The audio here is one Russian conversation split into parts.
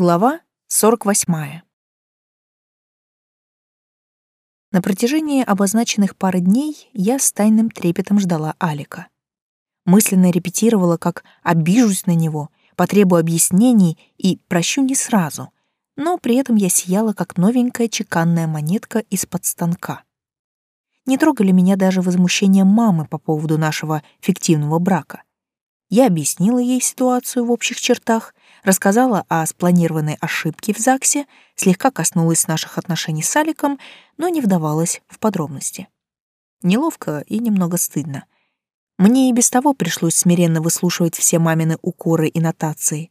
Глава 48. На протяжении обозначенных пары дней я с тайным трепетом ждала Алика. Мысленно репетировала, как обижусь на него, потребую объяснений и прощу не сразу, но при этом я сияла, как новенькая чеканная монетка из-под станка. Не трогали меня даже возмущения мамы по поводу нашего фиктивного брака. Я объяснила ей ситуацию в общих чертах, рассказала о спланированной ошибке в ЗАГСе, слегка коснулась наших отношений с Аликом, но не вдавалась в подробности. Неловко и немного стыдно. Мне и без того пришлось смиренно выслушивать все мамины укоры и нотации.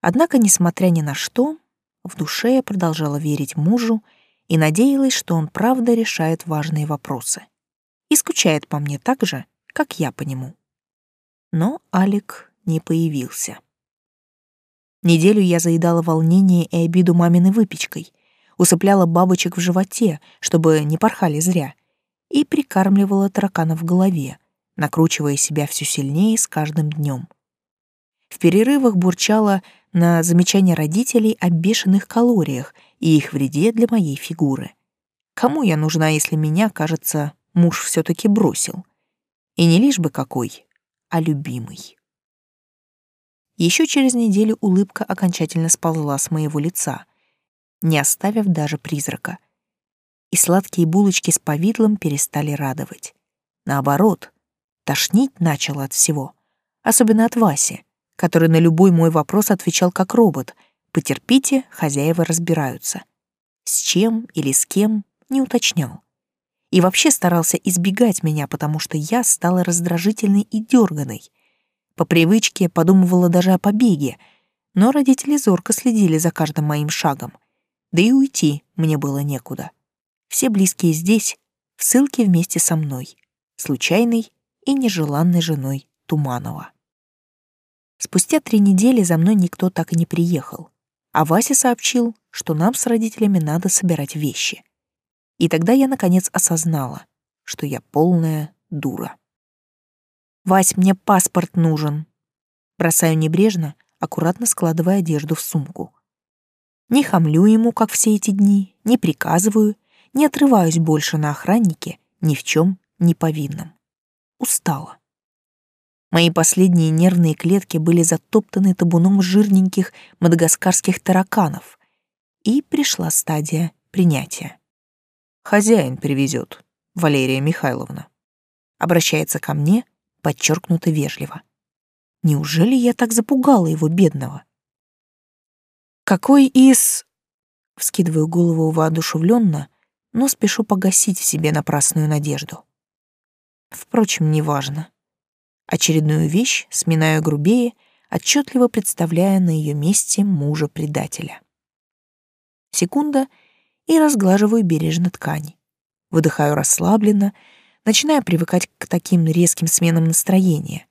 Однако, несмотря ни на что, в душе я продолжала верить мужу и надеялась, что он правда решает важные вопросы. И скучает по мне так же, как я по нему но Алик не появился. Неделю я заедала волнение и обиду маминой выпечкой, усыпляла бабочек в животе, чтобы не порхали зря, и прикармливала таракана в голове, накручивая себя все сильнее с каждым днем. В перерывах бурчала на замечания родителей о бешеных калориях и их вреде для моей фигуры. Кому я нужна, если меня, кажется, муж все таки бросил? И не лишь бы какой, а любимый. Еще через неделю улыбка окончательно сползла с моего лица, не оставив даже призрака. И сладкие булочки с повидлом перестали радовать. Наоборот, тошнить начало от всего, особенно от Васи, который на любой мой вопрос отвечал как робот «Потерпите, хозяева разбираются». С чем или с кем не уточнял и вообще старался избегать меня, потому что я стала раздражительной и дерганой. По привычке подумывала даже о побеге, но родители зорко следили за каждым моим шагом. Да и уйти мне было некуда. Все близкие здесь, в ссылке вместе со мной, случайной и нежеланной женой Туманова. Спустя три недели за мной никто так и не приехал, а Вася сообщил, что нам с родителями надо собирать вещи. И тогда я, наконец, осознала, что я полная дура. «Вась, мне паспорт нужен». Бросаю небрежно, аккуратно складывая одежду в сумку. Не хамлю ему, как все эти дни, не приказываю, не отрываюсь больше на охраннике, ни в чем не повинном. Устала. Мои последние нервные клетки были затоптаны табуном жирненьких мадагаскарских тараканов, и пришла стадия принятия. Хозяин привезет, Валерия Михайловна. Обращается ко мне, подчеркнуто вежливо. Неужели я так запугала его, бедного? Какой из... Вскидываю голову воодушевленно, но спешу погасить в себе напрасную надежду. Впрочем, неважно. Очередную вещь сминаю грубее, отчетливо представляя на ее месте мужа-предателя. Секунда — и разглаживаю бережно ткань. Выдыхаю расслабленно, начинаю привыкать к таким резким сменам настроения.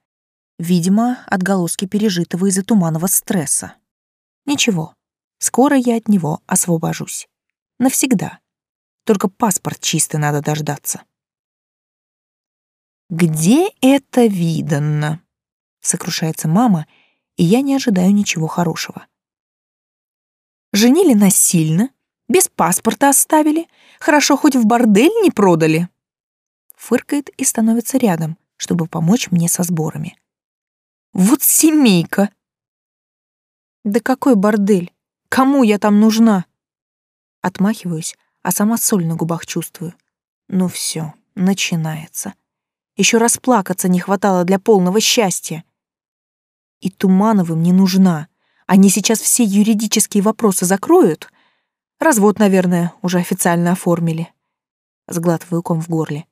Видимо, отголоски пережитого из-за туманного стресса. Ничего, скоро я от него освобожусь. Навсегда. Только паспорт чистый надо дождаться. «Где это видано?» — сокрушается мама, и я не ожидаю ничего хорошего. «Женили насильно, без паспорта оставили. Хорошо, хоть в бордель не продали. Фыркает и становится рядом, чтобы помочь мне со сборами. Вот семейка. Да какой бордель? Кому я там нужна? Отмахиваюсь, а сама соль на губах чувствую. Ну все, начинается. Еще расплакаться не хватало для полного счастья. И Тумановым не нужна. Они сейчас все юридические вопросы закроют, Развод, наверное, уже официально оформили. Сглатываю ком в горле.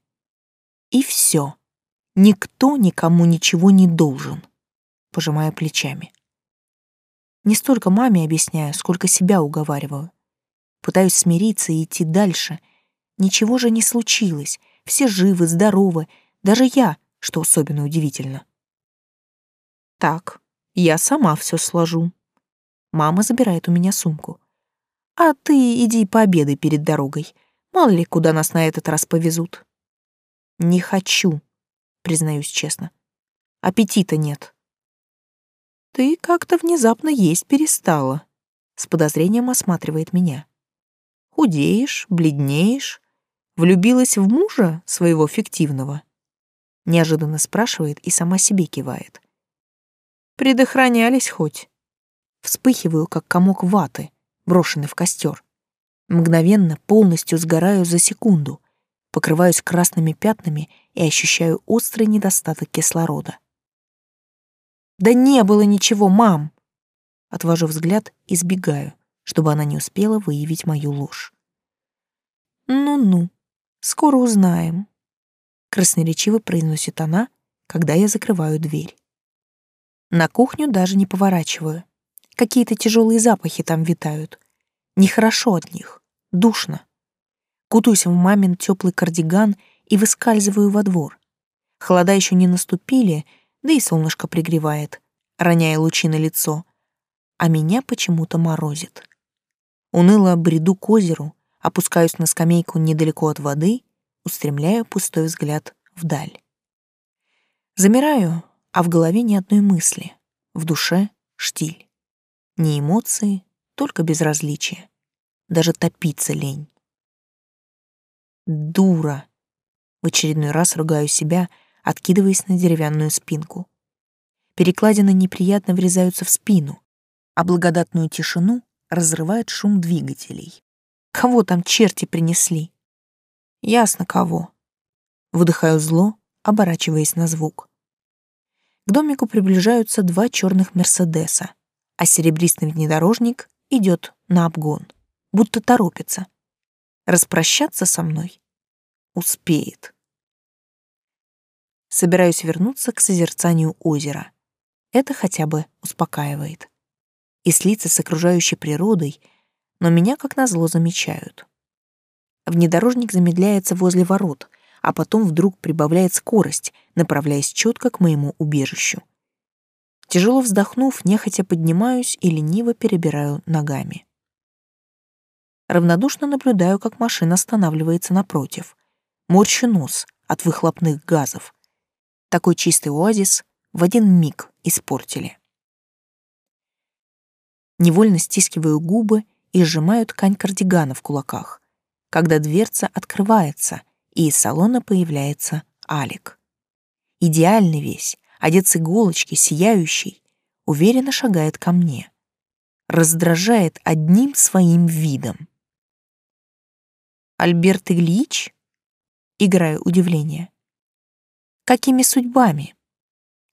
И все. Никто никому ничего не должен. Пожимая плечами. Не столько маме объясняю, сколько себя уговариваю. Пытаюсь смириться и идти дальше. Ничего же не случилось. Все живы, здоровы. Даже я, что особенно удивительно. Так, я сама все сложу. Мама забирает у меня сумку. А ты иди пообедай перед дорогой. Мало ли, куда нас на этот раз повезут. Не хочу, признаюсь честно. Аппетита нет. Ты как-то внезапно есть перестала, с подозрением осматривает меня. Худеешь, бледнеешь, влюбилась в мужа своего фиктивного? Неожиданно спрашивает и сама себе кивает. Предохранялись хоть. Вспыхиваю, как комок ваты, брошенный в костер. Мгновенно полностью сгораю за секунду, покрываюсь красными пятнами и ощущаю острый недостаток кислорода. «Да не было ничего, мам!» Отвожу взгляд и сбегаю, чтобы она не успела выявить мою ложь. «Ну-ну, скоро узнаем», — красноречиво произносит она, когда я закрываю дверь. На кухню даже не поворачиваю. Какие-то тяжелые запахи там витают. Нехорошо от них, душно. Кутаюсь в мамин теплый кардиган и выскальзываю во двор. Холода еще не наступили, да и солнышко пригревает, роняя лучи на лицо, а меня почему-то морозит. Уныло бреду к озеру, опускаюсь на скамейку недалеко от воды, устремляю пустой взгляд вдаль. Замираю, а в голове ни одной мысли, в душе штиль. Ни эмоции, только безразличие. Даже топиться лень. Дура. В очередной раз ругаю себя, откидываясь на деревянную спинку. Перекладины неприятно врезаются в спину, а благодатную тишину разрывает шум двигателей. Кого там черти принесли? Ясно, кого. Выдыхаю зло, оборачиваясь на звук. К домику приближаются два черных Мерседеса, а серебристый внедорожник идет на обгон, будто торопится. Распрощаться со мной успеет. Собираюсь вернуться к созерцанию озера. Это хотя бы успокаивает и слиться с окружающей природой, но меня, как назло, замечают. Внедорожник замедляется возле ворот, а потом вдруг прибавляет скорость, направляясь четко к моему убежищу. Тяжело вздохнув, нехотя поднимаюсь и лениво перебираю ногами. Равнодушно наблюдаю, как машина останавливается напротив. Морщу нос от выхлопных газов. Такой чистый оазис в один миг испортили. Невольно стискиваю губы и сжимаю ткань кардигана в кулаках, когда дверца открывается, и из салона появляется Алик. Идеальный весь, одет с иголочки, сияющий, уверенно шагает ко мне. Раздражает одним своим видом. Альберт Ильич? Играю удивление. Какими судьбами?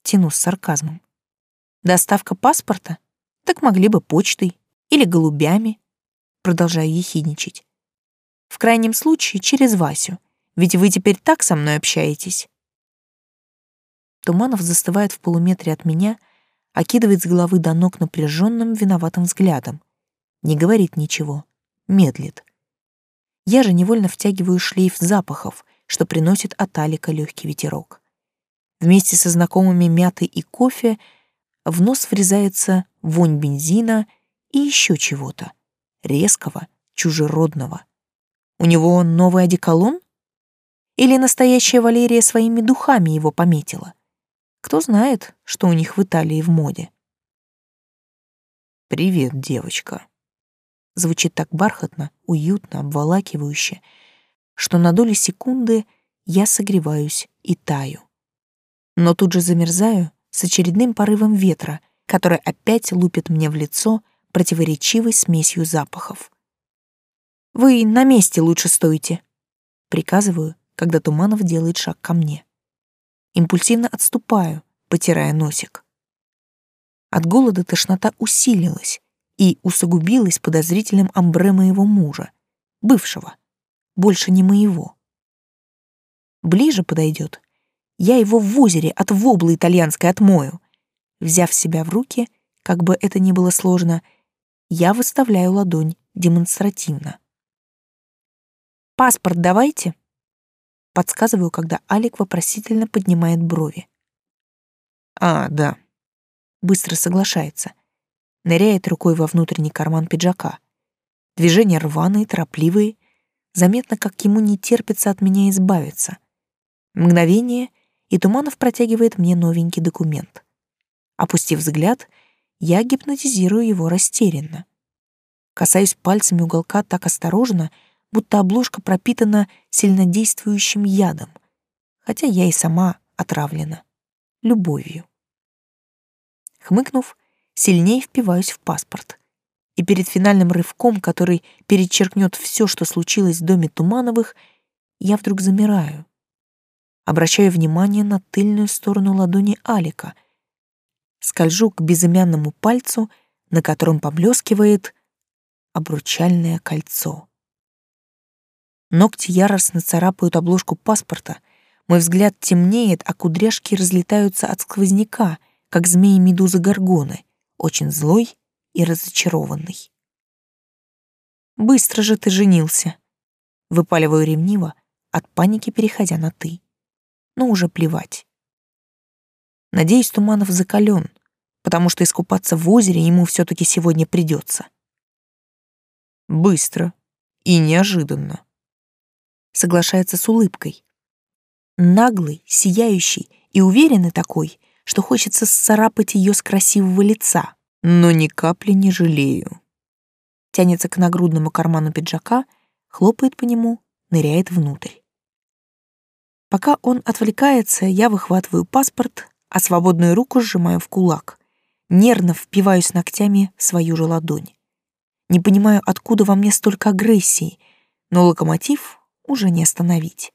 Тяну с сарказмом. Доставка паспорта? Так могли бы почтой или голубями. Продолжаю ехидничать. В крайнем случае через Васю, ведь вы теперь так со мной общаетесь. Туманов застывает в полуметре от меня, окидывает с головы до ног напряженным, виноватым взглядом. Не говорит ничего, медлит. Я же невольно втягиваю шлейф запахов, что приносит от Алика легкий ветерок. Вместе со знакомыми мятой и кофе в нос врезается вонь бензина и еще чего-то, резкого, чужеродного. У него новый одеколон? Или настоящая Валерия своими духами его пометила? Кто знает, что у них в Италии в моде. «Привет, девочка», звучит так бархатно, уютно, обволакивающе, что на доли секунды я согреваюсь и таю. Но тут же замерзаю с очередным порывом ветра, который опять лупит мне в лицо противоречивой смесью запахов. «Вы на месте лучше стойте», — приказываю, когда Туманов делает шаг ко мне. Импульсивно отступаю, потирая носик. От голода тошнота усилилась, и усугубилась подозрительным амбре моего мужа, бывшего, больше не моего. Ближе подойдет. Я его в озере от воблы итальянской отмою. Взяв себя в руки, как бы это ни было сложно, я выставляю ладонь демонстративно. «Паспорт давайте», — подсказываю, когда Алик вопросительно поднимает брови. «А, да», — быстро соглашается — ныряет рукой во внутренний карман пиджака. Движения рваные, торопливые. Заметно, как ему не терпится от меня избавиться. Мгновение, и Туманов протягивает мне новенький документ. Опустив взгляд, я гипнотизирую его растерянно. Касаюсь пальцами уголка так осторожно, будто обложка пропитана сильнодействующим ядом, хотя я и сама отравлена любовью. Хмыкнув, сильнее впиваюсь в паспорт. И перед финальным рывком, который перечеркнет все, что случилось в доме Тумановых, я вдруг замираю. Обращаю внимание на тыльную сторону ладони Алика. Скольжу к безымянному пальцу, на котором поблескивает обручальное кольцо. Ногти яростно царапают обложку паспорта, мой взгляд темнеет, а кудряшки разлетаются от сквозняка, как змеи-медузы горгоны, очень злой и разочарованный. «Быстро же ты женился!» Выпаливаю ревниво, от паники переходя на «ты». Но уже плевать. Надеюсь, Туманов закален, потому что искупаться в озере ему все таки сегодня придется. Быстро и неожиданно. Соглашается с улыбкой. Наглый, сияющий и уверенный такой, что хочется сцарапать ее с красивого лица, но ни капли не жалею. Тянется к нагрудному карману пиджака, хлопает по нему, ныряет внутрь. Пока он отвлекается, я выхватываю паспорт, а свободную руку сжимаю в кулак. Нервно впиваюсь ногтями в свою же ладонь. Не понимаю, откуда во мне столько агрессии, но локомотив уже не остановить.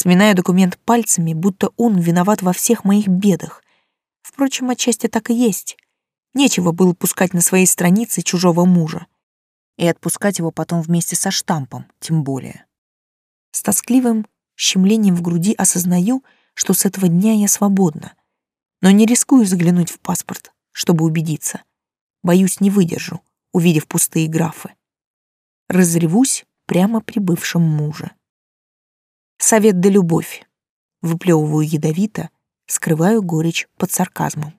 Сминая документ пальцами, будто он виноват во всех моих бедах. Впрочем, отчасти так и есть. Нечего было пускать на своей странице чужого мужа. И отпускать его потом вместе со штампом, тем более. С тоскливым щемлением в груди осознаю, что с этого дня я свободна. Но не рискую заглянуть в паспорт, чтобы убедиться. Боюсь, не выдержу увидев пустые графы. Разревусь прямо при бывшем муже. Совет да любовь. Выплевываю ядовито, скрываю горечь под сарказмом.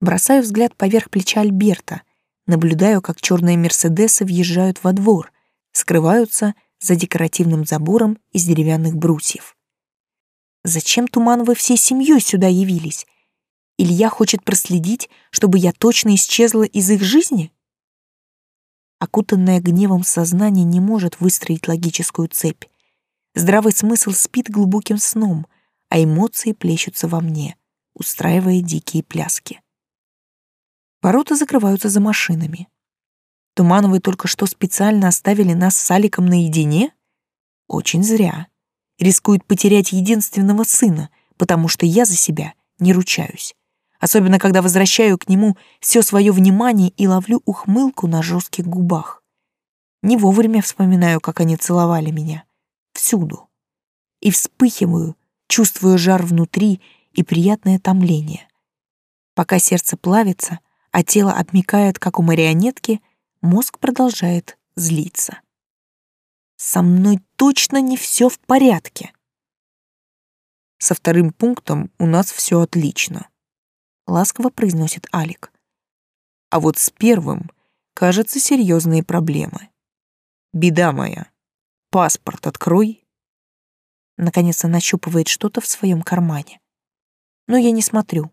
Бросаю взгляд поверх плеча Альберта, наблюдаю, как черные мерседесы въезжают во двор, скрываются за декоративным забором из деревянных брусьев. Зачем Тумановы всей семьей сюда явились? Илья хочет проследить, чтобы я точно исчезла из их жизни? Окутанное гневом сознание не может выстроить логическую цепь. Здравый смысл спит глубоким сном, а эмоции плещутся во мне, устраивая дикие пляски. Ворота закрываются за машинами. Тумановые только что специально оставили нас с Аликом наедине? Очень зря. Рискуют потерять единственного сына, потому что я за себя не ручаюсь особенно когда возвращаю к нему все свое внимание и ловлю ухмылку на жестких губах. Не вовремя вспоминаю, как они целовали меня. Всюду. И вспыхиваю, чувствую жар внутри и приятное томление. Пока сердце плавится, а тело обмикает, как у марионетки, мозг продолжает злиться. Со мной точно не все в порядке. Со вторым пунктом у нас все отлично ласково произносит Алик. А вот с первым, кажется, серьезные проблемы. Беда моя. Паспорт открой. Наконец-то нащупывает что-то в своем кармане. Но я не смотрю.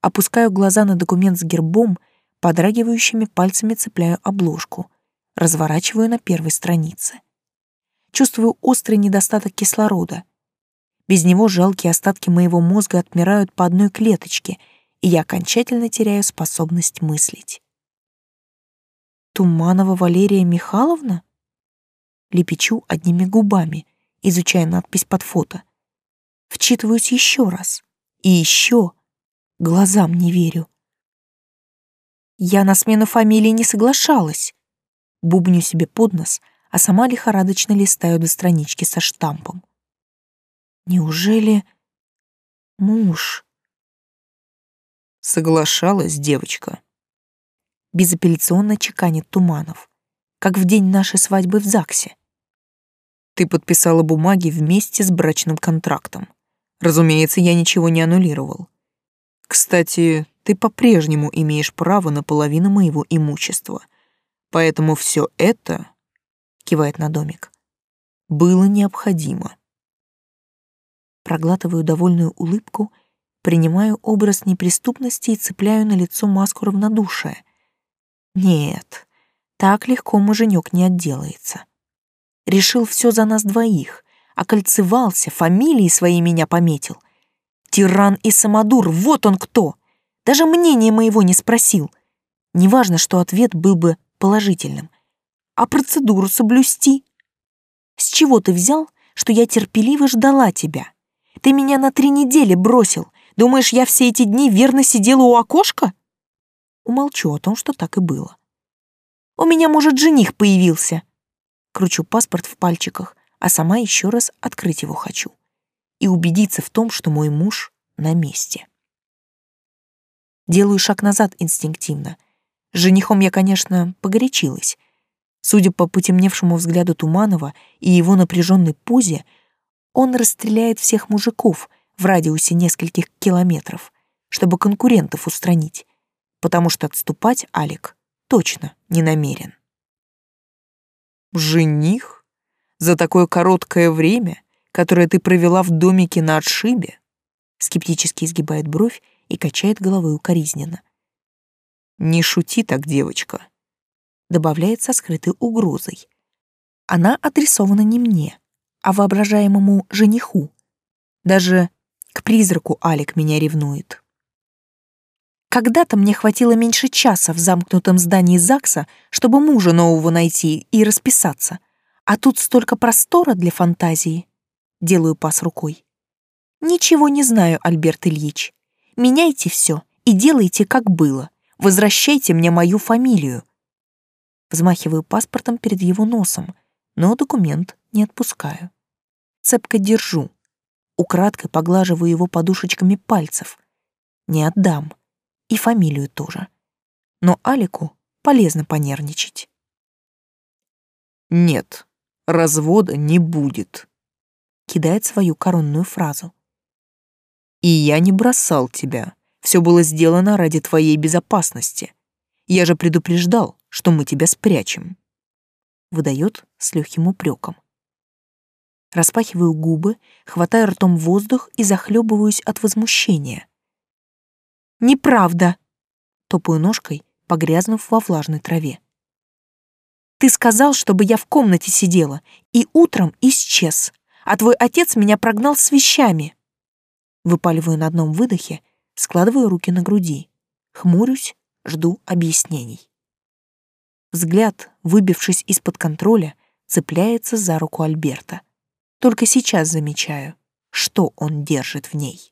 Опускаю глаза на документ с гербом, подрагивающими пальцами цепляю обложку, разворачиваю на первой странице. Чувствую острый недостаток кислорода. Без него жалкие остатки моего мозга отмирают по одной клеточке — и я окончательно теряю способность мыслить. Туманова Валерия Михайловна? Лепечу одними губами, изучая надпись под фото. Вчитываюсь еще раз. И еще. Глазам не верю. Я на смену фамилии не соглашалась. Бубню себе под нос, а сама лихорадочно листаю до странички со штампом. Неужели муж? Соглашалась девочка. Безапелляционно чеканит Туманов, как в день нашей свадьбы в ЗАГСе. Ты подписала бумаги вместе с брачным контрактом. Разумеется, я ничего не аннулировал. Кстати, ты по-прежнему имеешь право на половину моего имущества. Поэтому все это, кивает на домик, было необходимо. Проглатываю довольную улыбку Принимаю образ неприступности и цепляю на лицо маску равнодушия. Нет, Так легко муженек не отделается. Решил все за нас двоих, окольцевался, фамилии свои меня пометил. Тиран и самодур, вот он кто! Даже мнение моего не спросил. Неважно, что ответ был бы положительным. А процедуру соблюсти? С чего ты взял, что я терпеливо ждала тебя? Ты меня на три недели бросил. Думаешь, я все эти дни верно сидела у окошка? Умолчу о том, что так и было. У меня, может, жених появился. Кручу паспорт в пальчиках, а сама еще раз открыть его хочу. И убедиться в том, что мой муж на месте. Делаю шаг назад инстинктивно. С женихом я, конечно, погорячилась. Судя по потемневшему взгляду Туманова и его напряженной позе, он расстреляет всех мужиков в радиусе нескольких километров, чтобы конкурентов устранить, потому что отступать Алик точно не намерен. «Жених? За такое короткое время, которое ты провела в домике на отшибе?» Скептически изгибает бровь и качает головой укоризненно. «Не шути так, девочка», добавляет со скрытой угрозой. Она адресована не мне, а воображаемому жениху. Даже к призраку Алик меня ревнует. Когда-то мне хватило меньше часа в замкнутом здании ЗАГСа, чтобы мужа нового найти и расписаться. А тут столько простора для фантазии. Делаю пас рукой. Ничего не знаю, Альберт Ильич. Меняйте все и делайте, как было. Возвращайте мне мою фамилию. Взмахиваю паспортом перед его носом, но документ не отпускаю. Цепко держу. Украдкой поглаживаю его подушечками пальцев. Не отдам и фамилию тоже. Но Алику полезно понервничать. «Нет, развода не будет», — кидает свою коронную фразу. «И я не бросал тебя. Все было сделано ради твоей безопасности. Я же предупреждал, что мы тебя спрячем», — выдает с легким упреком. Распахиваю губы, хватаю ртом воздух и захлебываюсь от возмущения. Неправда. Топаю ножкой, погрязнув во влажной траве. Ты сказал, чтобы я в комнате сидела, и утром исчез, а твой отец меня прогнал с вещами. Выпаливаю на одном выдохе, складываю руки на груди, хмурюсь, жду объяснений. Взгляд, выбившись из-под контроля, цепляется за руку Альберта. Только сейчас замечаю, что он держит в ней.